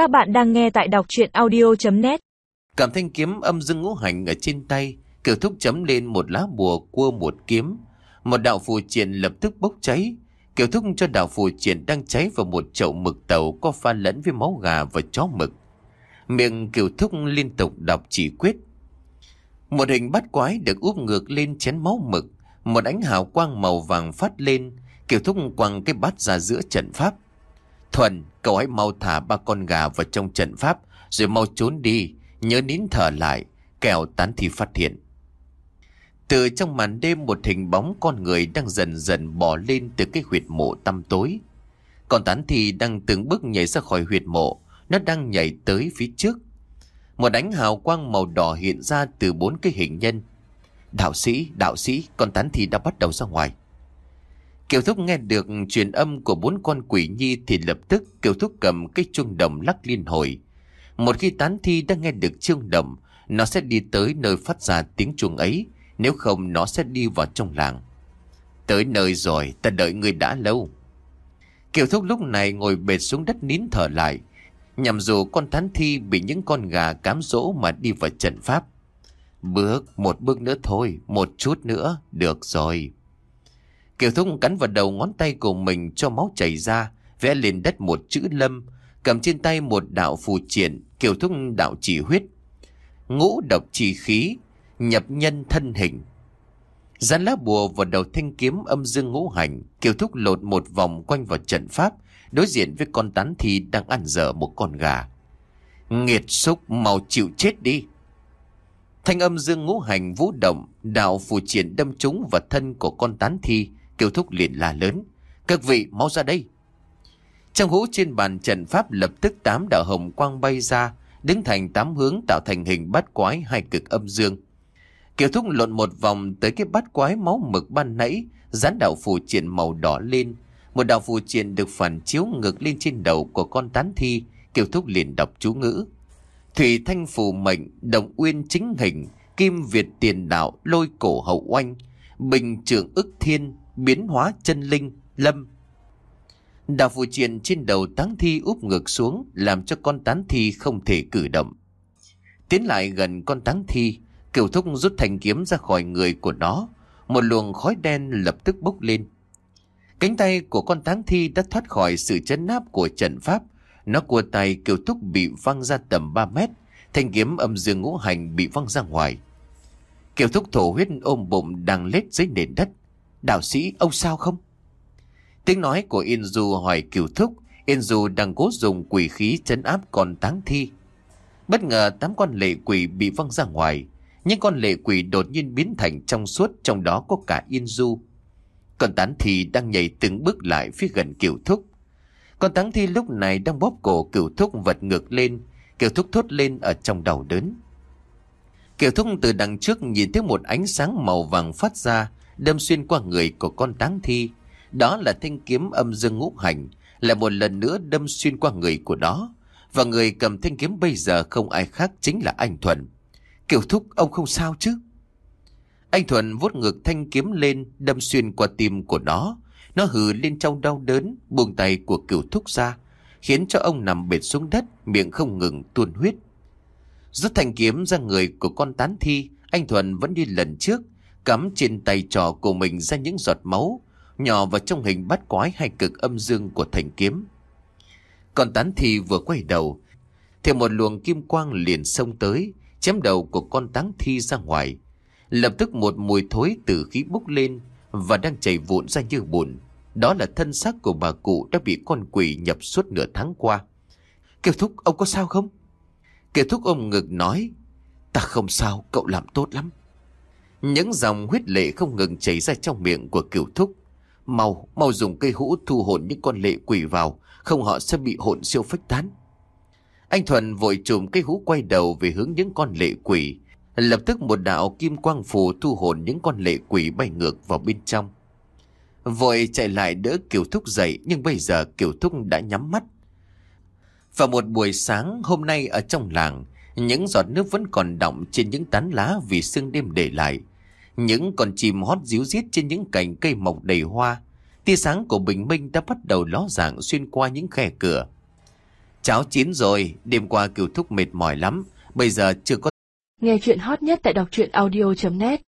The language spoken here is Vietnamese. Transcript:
Các bạn đang nghe tại đọc chuyện audio.net cảm thanh kiếm âm dương ngũ hành ở trên tay, Kiều Thúc chấm lên một lá bùa cua một kiếm. Một đạo phù triện lập tức bốc cháy. Kiều Thúc cho đạo phù triện đang cháy vào một chậu mực tàu có pha lẫn với máu gà và chó mực. Miệng Kiều Thúc liên tục đọc chỉ quyết. Một hình bắt quái được úp ngược lên chén máu mực. Một ánh hào quang màu vàng phát lên. Kiều Thúc quăng cái bát ra giữa trận pháp. Thuần, cậu hãy mau thả ba con gà vào trong trận pháp, rồi mau trốn đi, nhớ nín thở lại, kẻo tán thì phát hiện. Từ trong màn đêm một hình bóng con người đang dần dần bò lên từ cái huyệt mộ tăm tối. Còn tán thì đang từng bước nhảy ra khỏi huyệt mộ, nó đang nhảy tới phía trước. Một ánh hào quang màu đỏ hiện ra từ bốn cái hình nhân. Đạo sĩ, đạo sĩ, con tán thì đã bắt đầu ra ngoài. Kiều Thúc nghe được truyền âm của bốn con quỷ nhi thì lập tức Kiều Thúc cầm cái chuông đồng lắc liên hồi. Một khi tán thi đã nghe được chuông đồng, nó sẽ đi tới nơi phát ra tiếng chuông ấy, nếu không nó sẽ đi vào trong làng. Tới nơi rồi, ta đợi người đã lâu. Kiều Thúc lúc này ngồi bệt xuống đất nín thở lại, nhằm dù con tán thi bị những con gà cám dỗ mà đi vào trận pháp. Bước, một bước nữa thôi, một chút nữa, được rồi. Kiều Thúc cắn vào đầu ngón tay của mình cho máu chảy ra, vẽ lên đất một chữ lâm, cầm trên tay một đạo phù triển, Kiều Thúc đạo chỉ huyết. Ngũ độc chỉ khí, nhập nhân thân hình. Dán lá bùa vào đầu thanh kiếm âm dương ngũ hành, Kiều Thúc lột một vòng quanh vào trận pháp, đối diện với con tán thi đang ăn dở một con gà. Nghiệt xúc mau chịu chết đi. Thanh âm dương ngũ hành vũ động, đạo phù triển đâm trúng vào thân của con tán thi, Kiều Thúc liền la lớn. Các vị mau ra đây. Trong hũ trên bàn trận pháp lập tức tám đạo hồng quang bay ra, đứng thành tám hướng tạo thành hình bát quái hai cực âm dương. Kiều Thúc lộn một vòng tới cái bát quái máu mực ban nãy, dán đạo phù triện màu đỏ lên. Một đạo phù triện được phản chiếu ngược lên trên đầu của con tán thi, Kiều Thúc liền đọc chú ngữ. Thủy thanh phù mệnh, đồng uyên chính hình, kim việt tiền đạo, lôi cổ hậu oanh, bình trưởng ức thiên, biến hóa chân linh, lâm. Đạo phù triện trên đầu tán thi úp ngược xuống làm cho con tán thi không thể cử động. Tiến lại gần con tán thi, Kiều Thúc rút thanh kiếm ra khỏi người của nó. Một luồng khói đen lập tức bốc lên. Cánh tay của con tán thi đã thoát khỏi sự chấn áp của trận pháp. Nó của tay Kiều Thúc bị văng ra tầm 3 mét. Thanh kiếm âm dương ngũ hành bị văng ra ngoài. Kiều Thúc thổ huyết ôm bụng đang lết dưới nền đất. Đạo sĩ, ông sao không? Tiếng nói của Yên Du hỏi Kiều Thúc. Yên Du đang cố dùng quỷ khí chấn áp con táng thi. Bất ngờ tám con lệ quỷ bị văng ra ngoài. Những con lệ quỷ đột nhiên biến thành trong suốt trong đó có cả Yên Du. Con tán thi đang nhảy từng bước lại phía gần Kiều Thúc. Con táng thi lúc này đang bóp cổ Kiều Thúc vật ngược lên. Kiều Thúc thốt lên ở trong đầu đớn. Kiều Thúc từ đằng trước nhìn thấy một ánh sáng màu vàng phát ra, đâm xuyên qua người của con táng thi. Đó là thanh kiếm âm dương ngũ hành, lại một lần nữa đâm xuyên qua người của nó. Và người cầm thanh kiếm bây giờ không ai khác chính là anh Thuần. Kiều Thúc, ông không sao chứ? Anh Thuần vuốt ngược thanh kiếm lên, đâm xuyên qua tim của nó. Nó hừ lên trong đau đớn, buông tay của Kiều Thúc ra, khiến cho ông nằm bệt xuống đất, miệng không ngừng tuôn huyết. Rút thanh kiếm ra người của con tán thi, anh Thuần vẫn đi lần trước, cắm trên tay trò của mình ra những giọt máu, nhỏ vào trong hình bát quái hay cực âm dương của thành kiếm. Con tán thi vừa quay đầu, thì một luồng kim quang liền xông tới, chém đầu của con tán thi ra ngoài. Lập tức một mùi thối từ khí bốc lên và đang chảy vụn ra như bùn. Đó là thân xác của bà cụ đã bị con quỷ nhập suốt nửa tháng qua. Kiều Thúc, ông có sao không? Kiều Thúc ôm ngực nói, ta không sao, cậu làm tốt lắm. Những dòng huyết lệ không ngừng chảy ra trong miệng của Kiều Thúc. Mau, mau dùng cây hũ thu hồn những con lệ quỷ vào, không họ sẽ bị hồn siêu phách tán. Anh Thuần vội chùm cây hũ quay đầu về hướng những con lệ quỷ. Lập tức một đạo kim quang phù thu hồn những con lệ quỷ bay ngược vào bên trong. Vội chạy lại đỡ Kiều Thúc dậy nhưng bây giờ Kiều Thúc đã nhắm mắt. Vào một buổi sáng hôm nay ở trong làng, những giọt nước vẫn còn đọng trên những tán lá vì sương đêm để lại. Những con chim hót díu diết trên những cành cây mọc đầy hoa. Tia sáng của bình minh đã bắt đầu ló dạng xuyên qua những khe cửa. Cháo chín rồi, đêm qua cửu thúc mệt mỏi lắm, bây giờ chưa có Nghe chuyện hot nhất tại đọc truyện audio.net